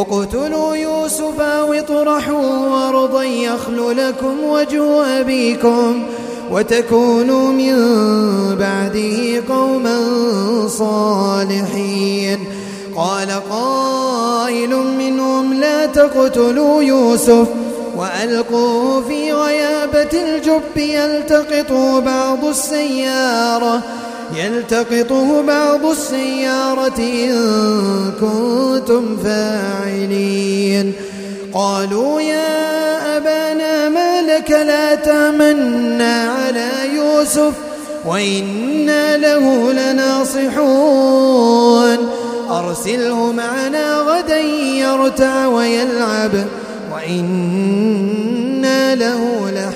اقتلوا يوسف أو اطرحوا أرضا يخل لكم وجه أبيكم وتكونوا من بعده قوما صالحين. قال قائل منهم لا تقتلوا يوسف وألقوه في غيابة الجب يلتقطه بعض السيارة يلتقطه بعض السيارة إن كنتم فاعلين. قالوا يا أبانا ما لك لا تامنا على يوسف وإنا له لناصحون. أرسله معنا غدا يرتع ويلعب وإنا له لحافظون.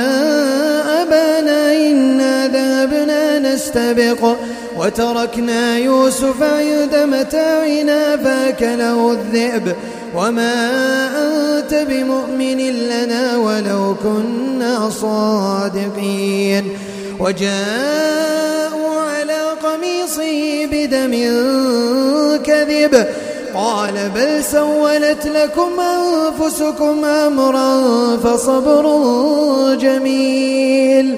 نستبق. وتركنا يوسف عند متاعنا فأكله الذئب. وما أنت بمؤمن لنا ولو كنا صادقين. وجاءوا على قميصه بدم كذب. قال بل سولت لكم أنفسكم أمرا فصبر جميل.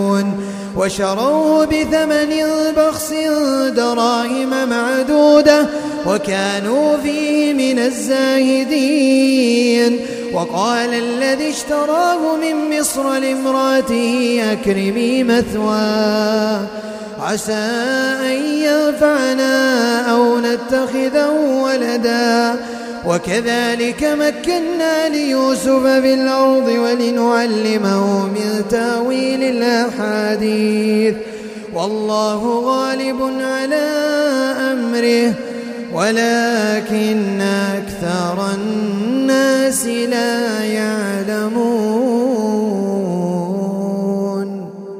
وشروه بثمن بخس دراهم معدودة وكانوا فيه من الزاهدين. وقال الذي اشتراه من مصر لامرأته أكرمي مثواه عسى أن ينفعنا أو نتخذه ولدا. وكذلك مكنا ليوسف في الأرض ولنعلمه من تأويل الأحاديث. والله غالب على أمره ولكن أكثر الناس لا يعلمون.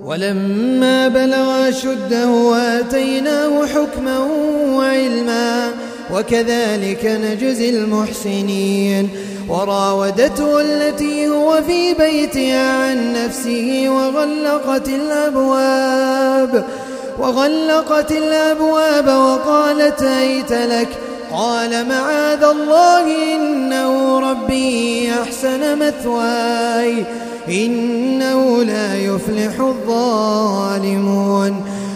ولما بلغ شده وآتيناه حكما وعلما وكذلك نجزي المحسنين. وراودته التي هو في بيتها عن نفسه وغلقت الأبواب وغلقت الأبواب وقالت هيت لك؟ قال معاذ الله إنه ربي أحسن مثواي إنه لا يفلح الظالمون.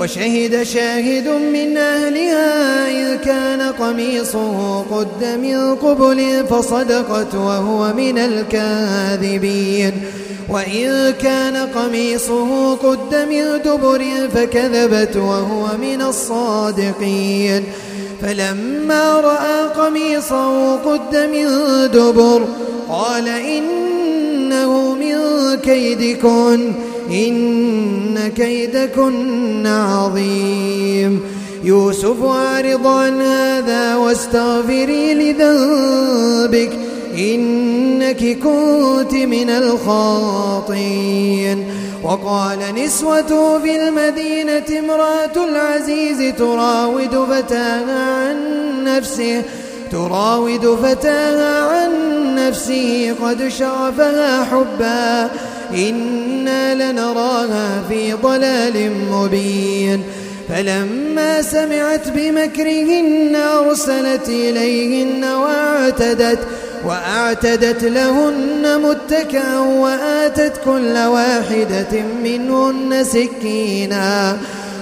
وشهد شاهد من أهلها إذ كان قميصه قد من قبل فصدقت وهو من الكاذبين. وإن كان قميصه قد من دبر فكذبت وهو من الصادقين. فلما رأى قميصه قد من دبر قال إنه من كيدكن. إن كيدكن عظيم. يوسف أعرض عن هذا واستغفري لذنبك إنك كنت من الخاطين وقال نسوة في المدينة امرأة العزيز تراود فتاها عن نفسه تراود فتاها عن نفسه قد شغفها حبا. إنا لنراها في ضلال مبين. فلما سمعت بمكرهن أرسلت إليهن وأعتدت وأعتدت لهن متكأ وآتت كل واحدة منهن سكينا.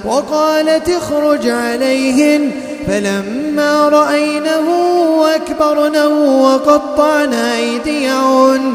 وقالت اخرج عليهن. فلما رأينه أكبرنه وقطعن أيديهن.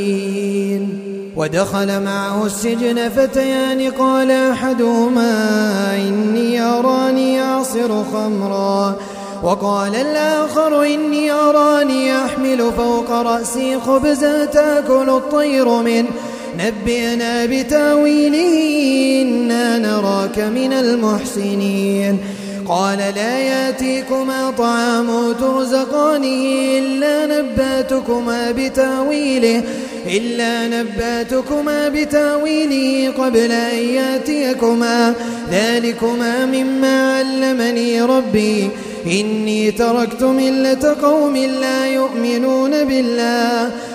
ودخل معه السجن فتيان قال أحدهما إني أراني أعصر خمرا. وقال الآخر إني أراني أحمل فوق رأسي خبزا تأكل الطير منه. نبئنا بتأويله إنا نراك من المحسنين. قال لا يأتيكما طعام ترزقانه إلا نباتكما بتأويله إلا نباتكما بتأويله قبل أن يأتيكما. ذلكما مما علمني ربي. إني تركت ملة قوم لا يؤمنون بالله.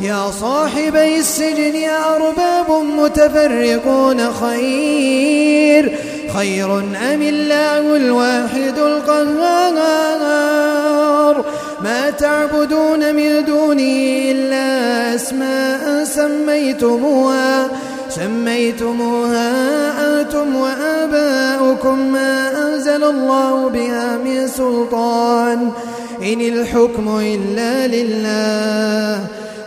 يا صاحبي السجن أرباب متفرقون خير. خير أم الله الواحد القهار؟ ما تعبدون من دونه إلا أسماء سميتموها. سميتموها أنتم وآباؤكم ما أنزل الله بها من سلطان. إن الحكم إلا لله.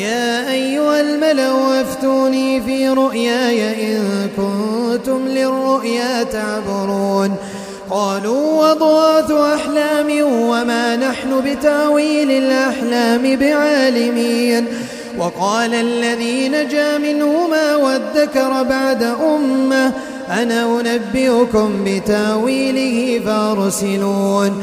يا أيها الملأ أفتوني في رؤياي إن كنتم للرؤيا تعبرون. قالوا وضغاث أحلام وما نحن بتأويل الأحلام بعالمين. وقال الذي نجا منهما وادكر بعد أمة أنا أنبئكم بتأويله فأرسلون.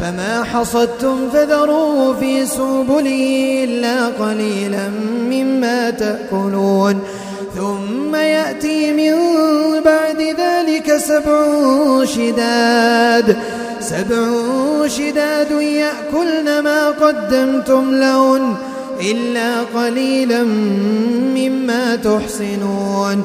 فما حصدتم فذروه في سبله إلا قليلا مما تأكلون. ثم يأتي من بعد ذلك سبع شداد. سبع شداد يأكلن ما قدمتم لهن إلا قليلا مما تحصنون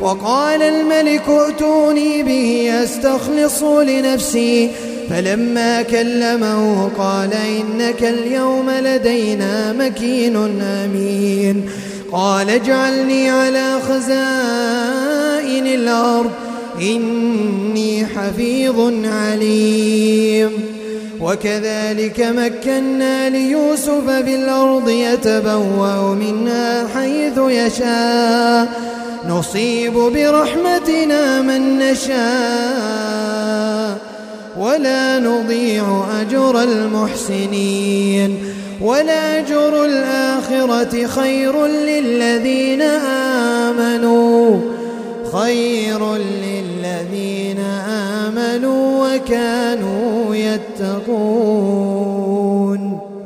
وقال الملك ائتوني به أستخلص لنفسي. فلما كلمه قال إنك اليوم لدينا مكين أمين. قال اجعلني على خزائن الأرض إني حفيظ عليم. وكذلك مكنا ليوسف في الأرض يتبوأ منها حيث يشاء. نصيب برحمتنا من نشاء ولا نضيع أجر المحسنين ولأجر الآخرة خير للذين آمنوا خير للذين آمنوا وكانوا يتقون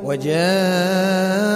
وجاء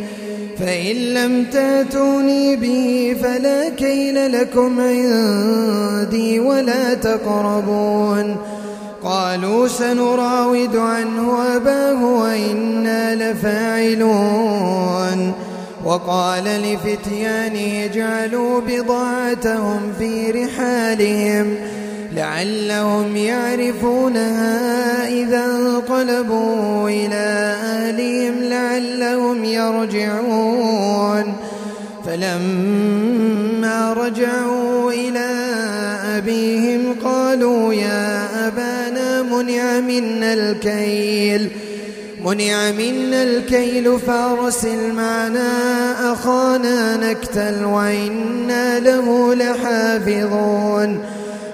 فإن لم تأتوني به فلا كيل لكم عندي ولا تقربون. قالوا سنراود عنه أباه وإنا لفاعلون. وقال لفتيانه اجعلوا بضاعتهم في رحالهم. لعلهم يعرفونها إذا انقلبوا إلى أهلهم لعلهم يرجعون. فلما رجعوا إلى أبيهم قالوا يا أبانا منع منا الكيل منع منا الكيل فارسل معنا أخانا نكتل وإنا له لحافظون.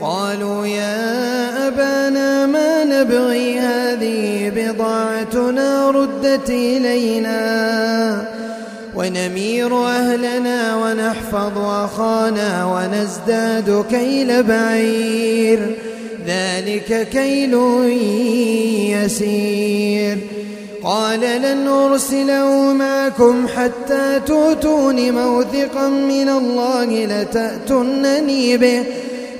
قالوا يا أبانا ما نبغي هذه بضاعتنا ردت إلينا ونمير أهلنا ونحفظ أخانا ونزداد كيل بعير. ذلك كيل يسير. قال لن أرسله معكم حتى توتون موثقا من الله لتأتنني به.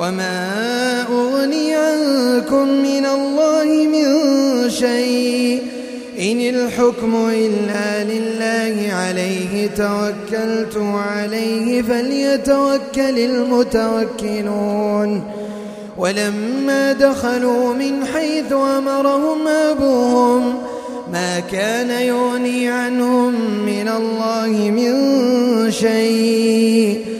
وما أغني عنكم من الله من شيء إن الحكم إلا لله عليه توكلت عليه فليتوكل المتوكلون ولما دخلوا من حيث أمرهم أبوهم ما كان يغني عنهم من الله من شيء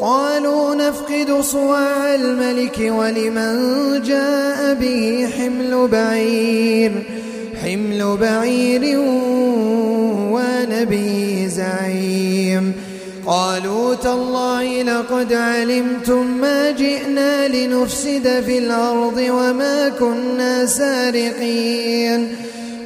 قالوا نفقد صواع الملك ولمن جاء به حمل بعير حمل بعير ونبي زعيم. قالوا تالله لقد علمتم ما جئنا لنفسد في الأرض وما كنا سارقين.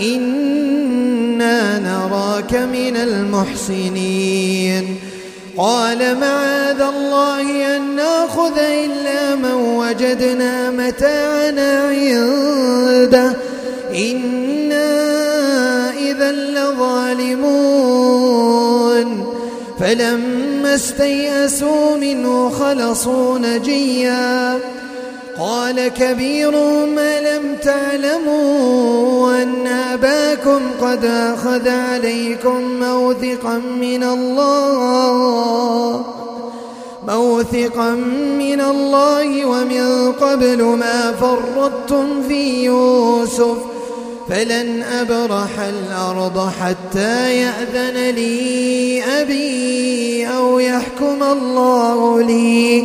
إنا نراك من المحسنين قال معاذ الله أن ناخذ إلا من وجدنا متاعنا عنده إنا إذا لظالمون فلما استيئسوا منه خلصوا نجيا قال كبيرهم لم تعلموا أن أباكم قد أخذ عليكم موثقا من الله. موثقا من الله ومن قبل ما فرطتم في يوسف. فلن أبرح الأرض حتى يأذن لي أبي أو يحكم الله لي.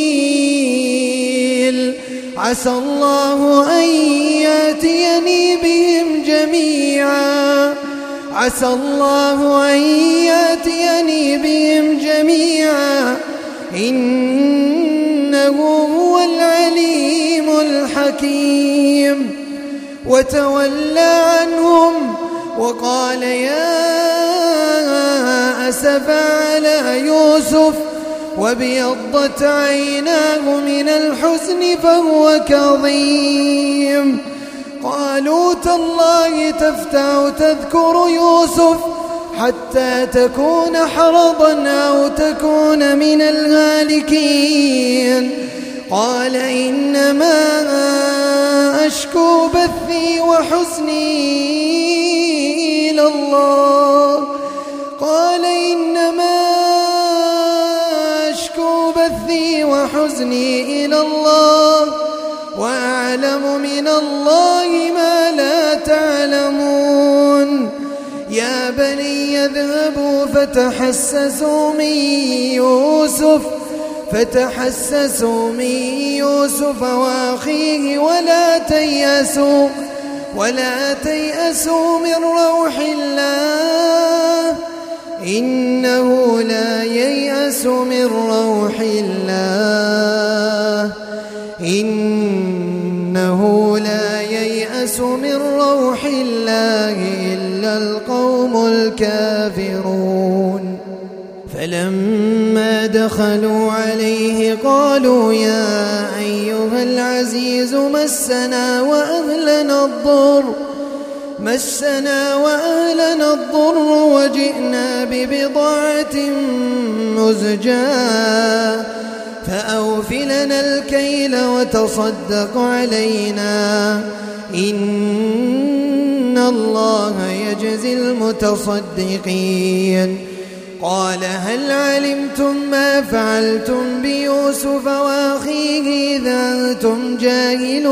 عسى الله أن يأتيني بهم جميعا. عسى الله أن يأتيني بهم جميعا. إنه هو العليم الحكيم. وتولى عنهم وقال يا أسف على يوسف. وابيضت عيناه من الحزن فهو كظيم قالوا تالله تفتع تذكر يوسف حتى تكون حرضا أو تكون من الهالكين قال إنما أشكو بثي وحزني إلى الله قال إنما بثي وحزني إلى الله وأعلم من الله ما لا تعلمون. يا بني يذهبوا فتحسسوا من يوسف فتحسسوا من يوسف وأخيه ولا تيأسوا ولا تيأسوا من روح الله. إنه لا ييأس من روح الله. إنه لا ييأس من روح الله إلا القوم الكافرون. فلما دخلوا عليه قالوا يا أيها العزيز مسنا وأهلنا الضر. مسنا وأهلنا الضر وجئنا ببضاعة مزجاة. فأوفلنا الكيل وتصدق علينا. إن الله يجزي المتصدقين. قال هل علمتم ما فعلتم بيوسف وأخيه إذا أنتم جاهلون؟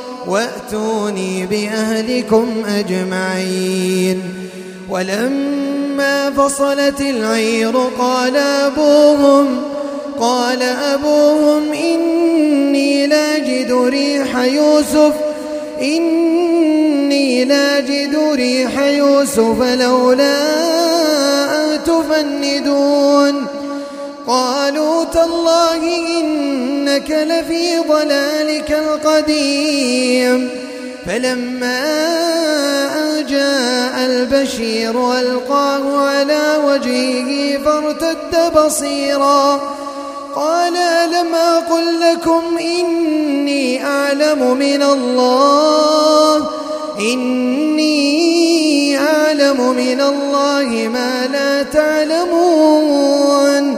وأتوني بأهلكم أجمعين. ولما فصلت العير قال أبوهم قال أبوهم إني لاجد ريح يوسف إني لاجد ريح يوسف لولا أن تفندون. قالوا تالله إنك لفي ضلالك القديم. فلما جاء البشير ألقاه على وجهه فارتد بصيرا. قال ألم أقل لكم إني أعلم من الله؟ إني أعلم من الله ما لا تعلمون.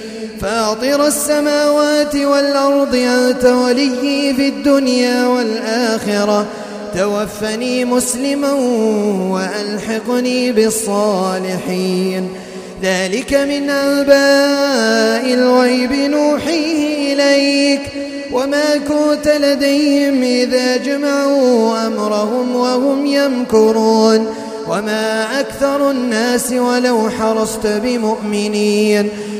فاطر السماوات والأرض أنت ولي في الدنيا والآخرة. توفني مسلما وألحقني بالصالحين. ذلك من أنباء الغيب نوحيه إليك. وما كنت لديهم إذا جمعوا أمرهم وهم يمكرون. وما أكثر الناس ولو حرصت بمؤمنين.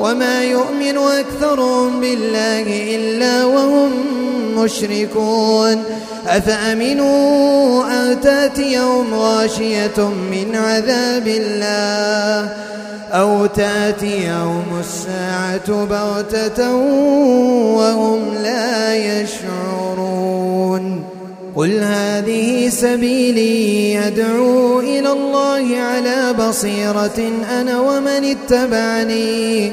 وما يؤمن أكثرهم بالله إلا وهم مشركون. أفأمنوا أن تاتيهم غاشية من عذاب الله؟ أو تاتيهم الساعة بغتة وهم لا يشعرون. قل هذه سبيلي أدعو إلى الله على بصيرة أنا ومن اتبعني.